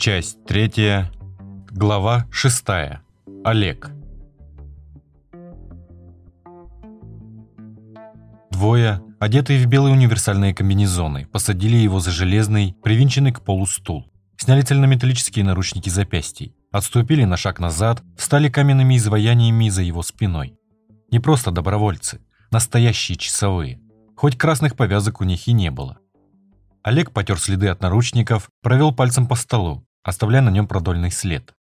Часть третья. Глава шестая. Олег. Двое, одетые в белые универсальные комбинезоны, посадили его за железный, привинченный к полу стул. Сняли цельнометаллические наручники запястий, отступили на шаг назад, встали каменными изваяниями за его спиной. Не просто добровольцы, настоящие часовые. Хоть красных повязок у них и не было. Олег потер следы от наручников, провел пальцем по столу, оставляя на нем продольный след.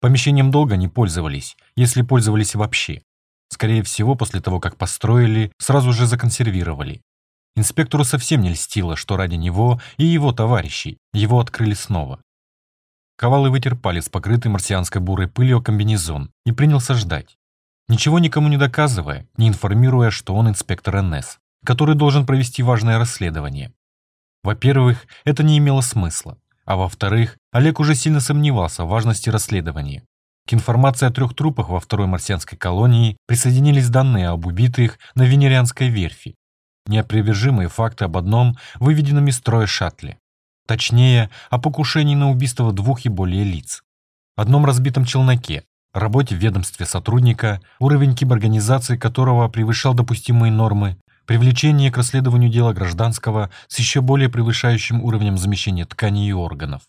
Помещением долго не пользовались, если пользовались вообще. Скорее всего, после того, как построили, сразу же законсервировали. Инспектору совсем не льстило, что ради него и его товарищей его открыли снова. Ковалый вытер палец, покрытый марсианской бурой пылью комбинезон, и принялся ждать. Ничего никому не доказывая, не информируя, что он инспектор НС, который должен провести важное расследование. Во-первых, это не имело смысла. А во-вторых, Олег уже сильно сомневался в важности расследования. К информации о трех трупах во второй марсианской колонии присоединились данные об убитых на Венерианской верфи. Неопровержимые факты об одном, выведенном из строя шаттле. Точнее, о покушении на убийство двух и более лиц. Одном разбитом челноке, работе в ведомстве сотрудника, уровень киборганизации которого превышал допустимые нормы, привлечение к расследованию дела гражданского с еще более превышающим уровнем замещения тканей и органов.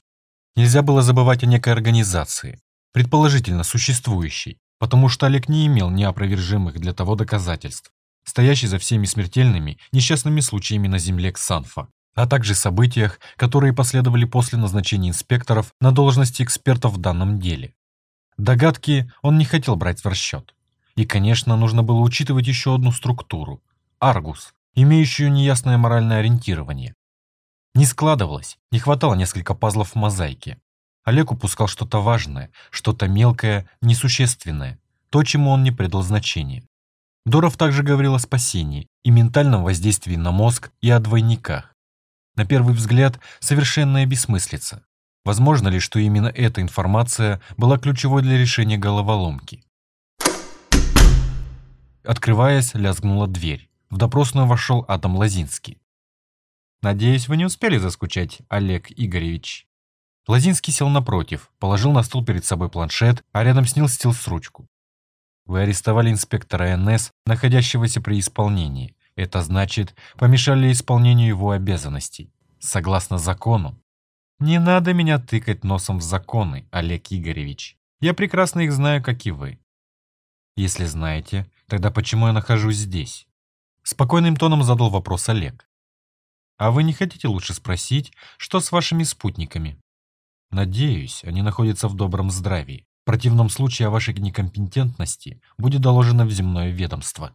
Нельзя было забывать о некой организации, предположительно существующей, потому что Олег не имел неопровержимых для того доказательств, стоящий за всеми смертельными, несчастными случаями на земле Ксанфа, а также событиях, которые последовали после назначения инспекторов на должности экспертов в данном деле. Догадки он не хотел брать в расчет. И, конечно, нужно было учитывать еще одну структуру Аргус, имеющую неясное моральное ориентирование. Не складывалось, не хватало несколько пазлов в мозаике. Олег упускал что-то важное, что-то мелкое, несущественное, то, чему он не придал значения. Доров также говорил о спасении и ментальном воздействии на мозг и о двойниках. На первый взгляд, совершенная бессмыслица. Возможно ли, что именно эта информация была ключевой для решения головоломки? Открываясь, лязгнула дверь. В допросную вошел Адам Лазинский. «Надеюсь, вы не успели заскучать, Олег Игоревич?» Лазинский сел напротив, положил на стол перед собой планшет, а рядом с ним стил с ручку. «Вы арестовали инспектора НС, находящегося при исполнении. Это значит, помешали исполнению его обязанностей. Согласно закону. Не надо меня тыкать носом в законы, Олег Игоревич. Я прекрасно их знаю, как и вы. Если знаете, тогда почему я нахожусь здесь? Спокойным тоном задал вопрос Олег. «А вы не хотите лучше спросить, что с вашими спутниками?» «Надеюсь, они находятся в добром здравии. В противном случае о вашей некомпетентности будет доложено в земное ведомство».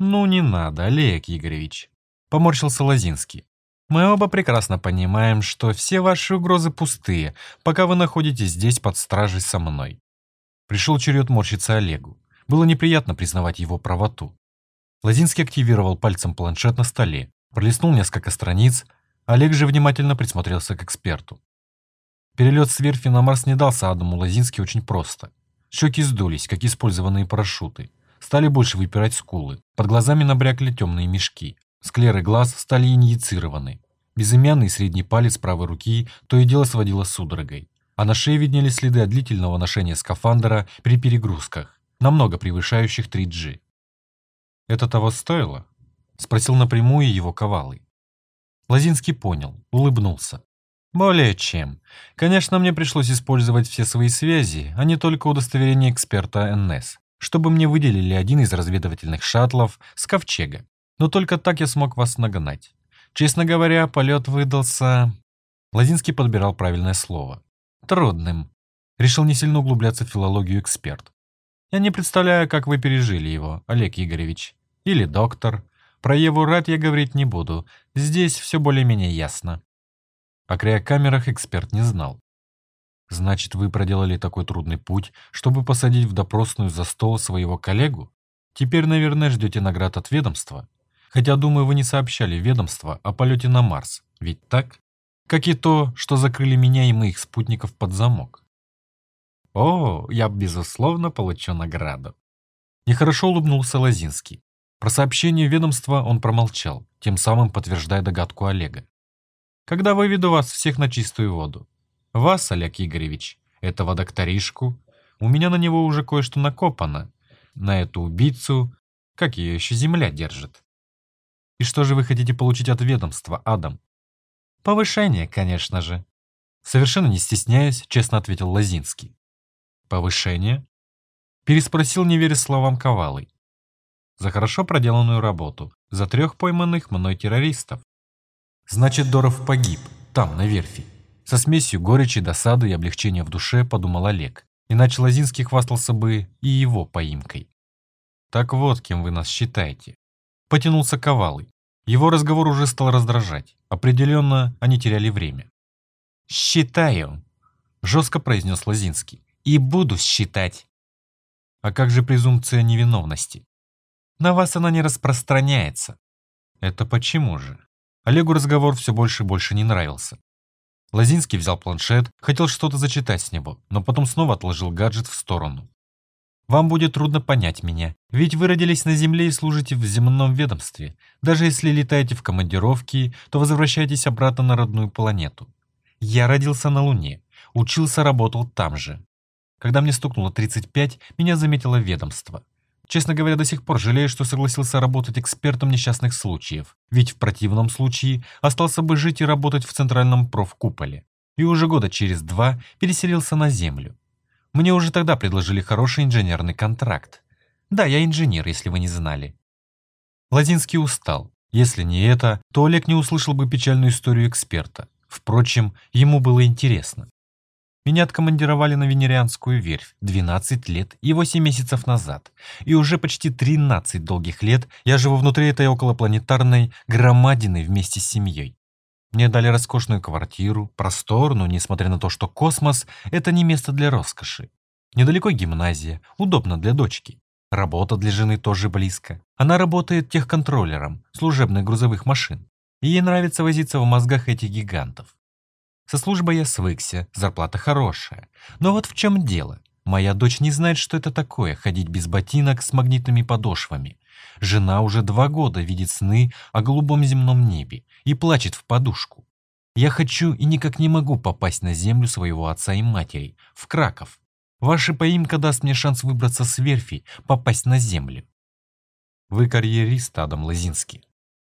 «Ну не надо, Олег Игоревич», — поморщился Лозинский. «Мы оба прекрасно понимаем, что все ваши угрозы пустые, пока вы находитесь здесь под стражей со мной». Пришел черед морщиться Олегу. Было неприятно признавать его правоту. Лозинский активировал пальцем планшет на столе, пролистнул несколько страниц, Олег же внимательно присмотрелся к эксперту. Перелет с верфи на Марс не дался Адаму Лозински очень просто. Щеки сдулись, как использованные парашюты. Стали больше выпирать скулы. Под глазами набрякли темные мешки. Склеры глаз стали инъецированы. Безымянный средний палец правой руки то и дело сводило судорогой. А на шее виднелись следы от длительного ношения скафандра при перегрузках, намного превышающих 3G. «Это того стоило?» — спросил напрямую его ковалый. Лозинский понял, улыбнулся. «Более чем. Конечно, мне пришлось использовать все свои связи, а не только удостоверение эксперта НС, чтобы мне выделили один из разведывательных шаттлов с Ковчега. Но только так я смог вас нагнать. Честно говоря, полет выдался...» Лозинский подбирал правильное слово. «Трудным». Решил не сильно углубляться в филологию эксперт. Я не представляю, как вы пережили его, Олег Игоревич. Или доктор. Про Еву Рад я говорить не буду. Здесь все более-менее ясно. О криокамерах эксперт не знал. Значит, вы проделали такой трудный путь, чтобы посадить в допросную за стол своего коллегу? Теперь, наверное, ждете наград от ведомства. Хотя, думаю, вы не сообщали ведомство о полете на Марс. Ведь так? Как и то, что закрыли меня и моих спутников под замок. О, я, безусловно, получу награду. Нехорошо улыбнулся Лозинский. Про сообщение ведомства он промолчал, тем самым подтверждая догадку Олега. Когда выведу вас всех на чистую воду. Вас, Олег Игоревич, этого докторишку. У меня на него уже кое-что накопано. На эту убийцу, как ее еще земля держит. И что же вы хотите получить от ведомства, Адам? Повышение, конечно же. Совершенно не стесняясь, честно ответил Лозинский. Повышение? Переспросил, не веря словам Ковалый. За хорошо проделанную работу, за трех пойманных мной террористов. Значит, Доров погиб, там, на верфи. Со смесью горечи, досады и облегчения в душе подумал Олег. Иначе Лозинский хвастался бы и его поимкой. «Так вот, кем вы нас считаете». Потянулся Ковалый. Его разговор уже стал раздражать. Определенно, они теряли время. «Считаю», — жестко произнес Лозинский. «И буду считать». «А как же презумпция невиновности?» «На вас она не распространяется». «Это почему же?» Олегу разговор все больше и больше не нравился. Лозинский взял планшет, хотел что-то зачитать с него, но потом снова отложил гаджет в сторону. «Вам будет трудно понять меня, ведь вы родились на Земле и служите в земном ведомстве. Даже если летаете в командировки, то возвращаетесь обратно на родную планету. Я родился на Луне, учился, работал там же. Когда мне стукнуло 35, меня заметило ведомство. Честно говоря, до сих пор жалею, что согласился работать экспертом несчастных случаев, ведь в противном случае остался бы жить и работать в центральном профкуполе. И уже года через два переселился на Землю. Мне уже тогда предложили хороший инженерный контракт. Да, я инженер, если вы не знали. Лазинский устал. Если не это, то Олег не услышал бы печальную историю эксперта. Впрочем, ему было интересно. Меня откомандировали на Венерианскую верфь 12 лет и 8 месяцев назад. И уже почти 13 долгих лет я живу внутри этой околопланетарной громадины вместе с семьей. Мне дали роскошную квартиру, просторную, несмотря на то, что космос – это не место для роскоши. Недалеко гимназия, удобно для дочки. Работа для жены тоже близко. Она работает техконтроллером служебных грузовых машин. И ей нравится возиться в мозгах этих гигантов. Со службой я свыкся, зарплата хорошая. Но вот в чем дело. Моя дочь не знает, что это такое – ходить без ботинок с магнитными подошвами. Жена уже два года видит сны о голубом земном небе и плачет в подушку. Я хочу и никак не могу попасть на землю своего отца и матери, в Краков. Ваша поимка даст мне шанс выбраться с верфи, попасть на землю. Вы карьерист, Адам Лозинский,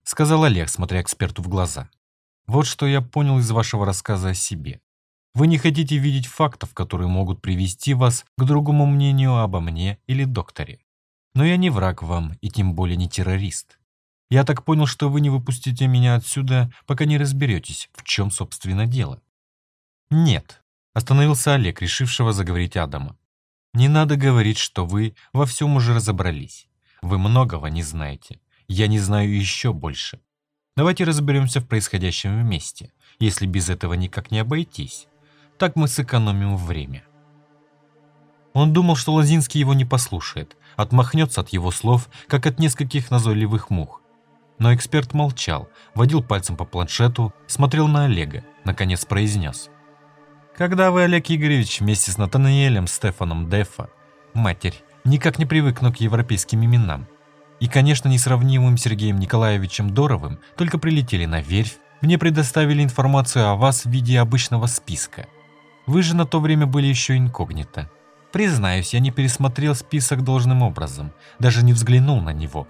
сказал Олег, смотря эксперту в глаза. Вот что я понял из вашего рассказа о себе. Вы не хотите видеть фактов, которые могут привести вас к другому мнению обо мне или докторе. Но я не враг вам и тем более не террорист. Я так понял, что вы не выпустите меня отсюда, пока не разберетесь, в чем, собственно, дело. Нет, остановился Олег, решившего заговорить Адама. Не надо говорить, что вы во всем уже разобрались. Вы многого не знаете. Я не знаю еще больше. Давайте разберемся в происходящем вместе, если без этого никак не обойтись. Так мы сэкономим время. Он думал, что Лозинский его не послушает, отмахнется от его слов, как от нескольких назойливых мух. Но эксперт молчал, водил пальцем по планшету, смотрел на Олега, наконец произнес. «Когда вы, Олег Игоревич, вместе с Натаниэлем Стефаном Дефа, матерь, никак не привыкну к европейским именам, и, конечно, несравнимым Сергеем Николаевичем Доровым только прилетели на верфь, мне предоставили информацию о вас в виде обычного списка. Вы же на то время были еще инкогнито. Признаюсь, я не пересмотрел список должным образом, даже не взглянул на него.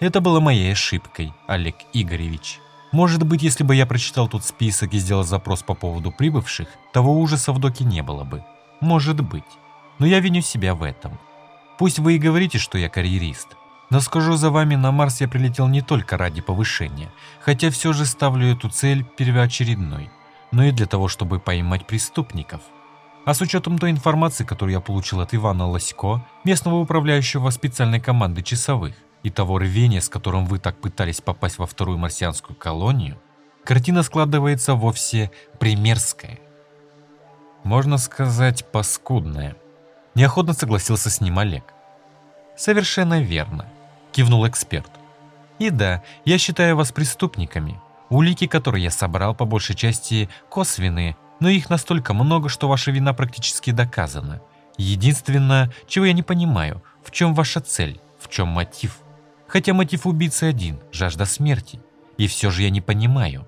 Это было моей ошибкой, Олег Игоревич. Может быть, если бы я прочитал тот список и сделал запрос по поводу прибывших, того ужаса в доке не было бы. Может быть. Но я виню себя в этом. Пусть вы и говорите, что я карьерист, но скажу за вами, на Марс я прилетел не только ради повышения, хотя все же ставлю эту цель первоочередной, но и для того, чтобы поймать преступников. А с учетом той информации, которую я получил от Ивана Лосько, местного управляющего специальной команды часовых, и того рвения, с которым вы так пытались попасть во вторую марсианскую колонию, картина складывается вовсе примерская. Можно сказать, паскудная. Неохотно согласился с ним Олег. Совершенно верно кивнул эксперт. И да, я считаю вас преступниками. Улики, которые я собрал, по большей части косвенные, но их настолько много, что ваша вина практически доказана. Единственное, чего я не понимаю, в чем ваша цель, в чем мотив. Хотя мотив убийцы один – жажда смерти. И все же я не понимаю.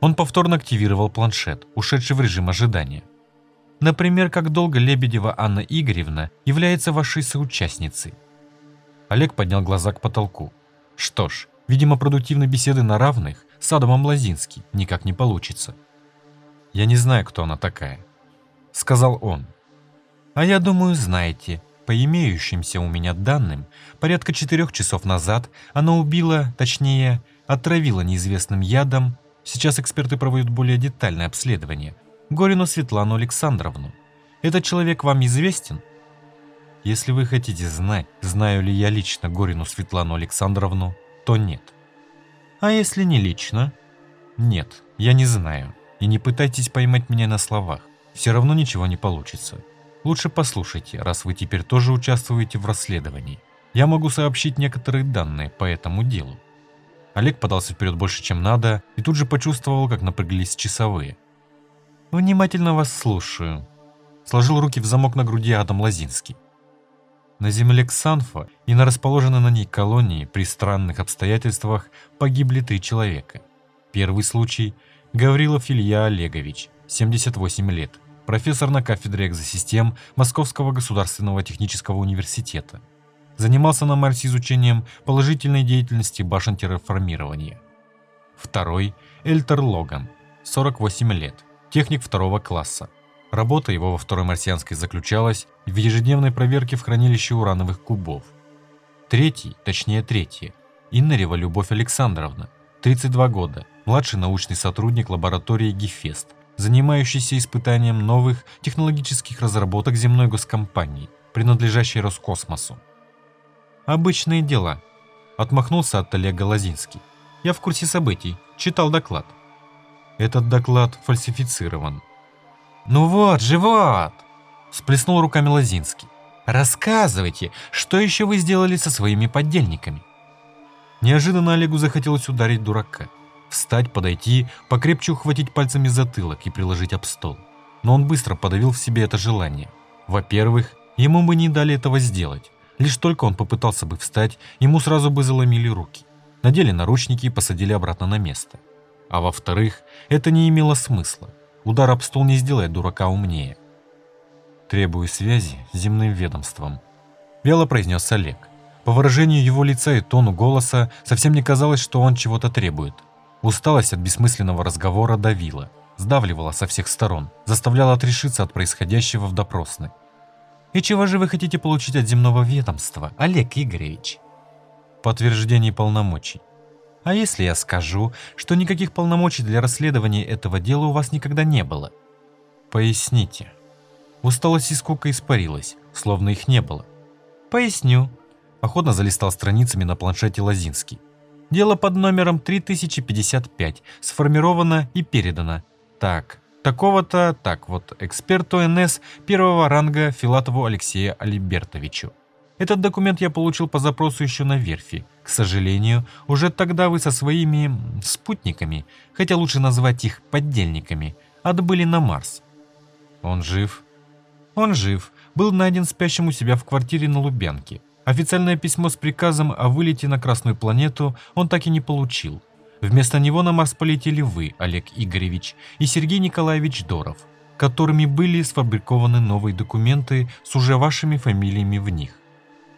Он повторно активировал планшет, ушедший в режим ожидания. Например, как долго Лебедева Анна Игоревна является вашей соучастницей. Олег поднял глаза к потолку. Что ж, видимо, продуктивной беседы на равных с Адамом Лазински никак не получится. «Я не знаю, кто она такая», — сказал он. «А я думаю, знаете. По имеющимся у меня данным, порядка четырех часов назад она убила, точнее, отравила неизвестным ядом, сейчас эксперты проводят более детальное обследование, Горину Светлану Александровну. Этот человек вам известен?» Если вы хотите знать, знаю ли я лично Горину Светлану Александровну, то нет. А если не лично? Нет, я не знаю. И не пытайтесь поймать меня на словах. Все равно ничего не получится. Лучше послушайте, раз вы теперь тоже участвуете в расследовании. Я могу сообщить некоторые данные по этому делу. Олег подался вперед больше, чем надо, и тут же почувствовал, как напряглись часовые. «Внимательно вас слушаю», — сложил руки в замок на груди Адам Лазинский. На земле Ксанфа и на расположенной на ней колонии при странных обстоятельствах погибли три человека. Первый случай – Гаврилов Илья Олегович, 78 лет, профессор на кафедре экзосистем Московского государственного технического университета. Занимался на Марсе изучением положительной деятельности башен терраформирования. Второй – Эльтер Логан, 48 лет, техник второго класса, Работа его во второй марсианской заключалась в ежедневной проверке в хранилище урановых кубов. Третий, точнее третья, Иннарева Любовь Александровна, 32 года, младший научный сотрудник лаборатории Гефест, занимающийся испытанием новых технологических разработок земной госкомпании, принадлежащей Роскосмосу. «Обычные дела», – отмахнулся от Олега Лозинский. «Я в курсе событий, читал доклад». «Этот доклад фальсифицирован», «Ну вот же, вот!» – сплеснул руками Лозинский. «Рассказывайте, что еще вы сделали со своими поддельниками?» Неожиданно Олегу захотелось ударить дурака. Встать, подойти, покрепче ухватить пальцами затылок и приложить об стол. Но он быстро подавил в себе это желание. Во-первых, ему бы не дали этого сделать. Лишь только он попытался бы встать, ему сразу бы заломили руки. Надели наручники и посадили обратно на место. А во-вторых, это не имело смысла. Удар об стол не сделает дурака умнее. Требую связи с земным ведомством. Вяло произнес Олег. По выражению его лица и тону голоса совсем не казалось, что он чего-то требует. Усталость от бессмысленного разговора давила, сдавливала со всех сторон, заставляла отрешиться от происходящего в допросной. «И чего же вы хотите получить от земного ведомства, Олег Игоревич?» «Подтверждение полномочий. А если я скажу, что никаких полномочий для расследования этого дела у вас никогда не было? Поясните. Усталость и скука испарилась, словно их не было. Поясню. Охотно залистал страницами на планшете Лозинский. Дело под номером 3055 сформировано и передано. Так, такого-то, так вот, эксперту НС первого ранга Филатову Алексею Алибертовичу. Этот документ я получил по запросу еще на верфи. К сожалению, уже тогда вы со своими спутниками, хотя лучше назвать их поддельниками, отбыли на Марс. Он жив? Он жив. Был найден спящим у себя в квартире на Лубянке. Официальное письмо с приказом о вылете на Красную планету он так и не получил. Вместо него на Марс полетели вы, Олег Игоревич, и Сергей Николаевич Доров, которыми были сфабрикованы новые документы с уже вашими фамилиями в них.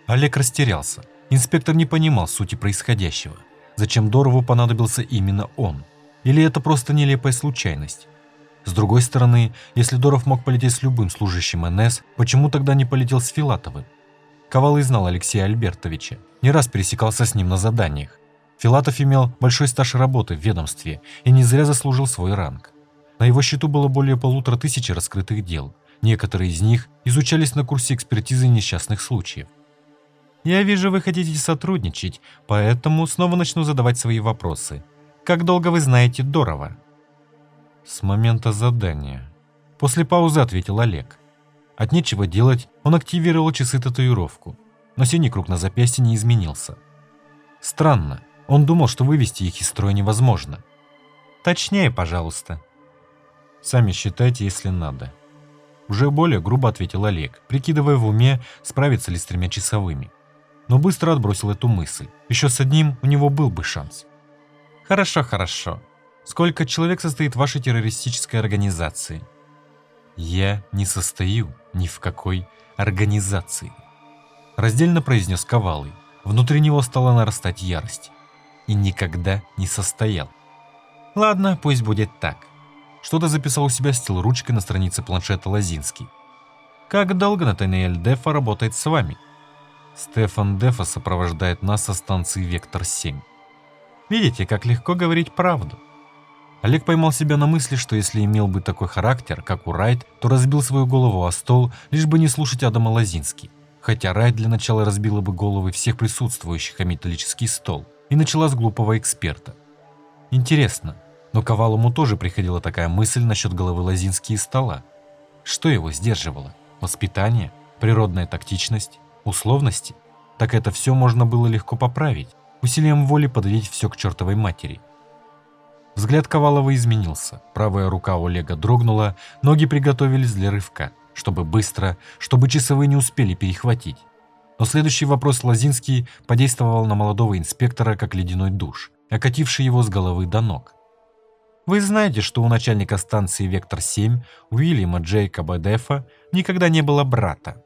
Олег растерялся. Инспектор не понимал сути происходящего. Зачем Дорову понадобился именно он? Или это просто нелепая случайность? С другой стороны, если Доров мог полететь с любым служащим НС, почему тогда не полетел с Филатовым? Ковалый знал Алексея Альбертовича, не раз пересекался с ним на заданиях. Филатов имел большой стаж работы в ведомстве и не зря заслужил свой ранг. На его счету было более полутора тысячи раскрытых дел. Некоторые из них изучались на курсе экспертизы несчастных случаев. Я вижу, вы хотите сотрудничать, поэтому снова начну задавать свои вопросы. Как долго вы знаете Дорова? С момента задания. После паузы ответил Олег. От нечего делать, он активировал часы-татуировку, но синий круг на запястье не изменился. Странно, он думал, что вывести их из строя невозможно. Точнее, пожалуйста. Сами считайте, если надо. Уже более грубо ответил Олег, прикидывая в уме, справиться ли с тремя часовыми но быстро отбросил эту мысль. Еще с одним у него был бы шанс. «Хорошо, хорошо», Сколько человек состоит в вашей террористической организации? Я не состою ни в какой организации. Раздельно произнес Ковалый. Внутри него стала нарастать ярость. И никогда не состоял. Ладно, пусть будет так. Что-то записал у себя стил ручкой на странице планшета Лозинский. Как долго Натаниэль Дефа работает с вами? Стефан Дефа сопровождает нас со станции Вектор-7. Видите, как легко говорить правду. Олег поймал себя на мысли, что если имел бы такой характер, как у Райт, то разбил свою голову о стол, лишь бы не слушать Адама Лозинский. Хотя Райт для начала разбила бы головы всех присутствующих о металлический стол и начала с глупого эксперта. Интересно, но Ковалому тоже приходила такая мысль насчет головы Лозинский и стола. Что его сдерживало? Воспитание? Природная тактичность? Условности? Так это все можно было легко поправить, усилием воли подавить все к чертовой матери. Взгляд Ковалова изменился, правая рука Олега дрогнула, ноги приготовились для рывка, чтобы быстро, чтобы часовые не успели перехватить. Но следующий вопрос Лозинский подействовал на молодого инспектора как ледяной душ, окативший его с головы до ног. Вы знаете, что у начальника станции «Вектор-7» Уильяма Джейкоба Дефа никогда не было брата.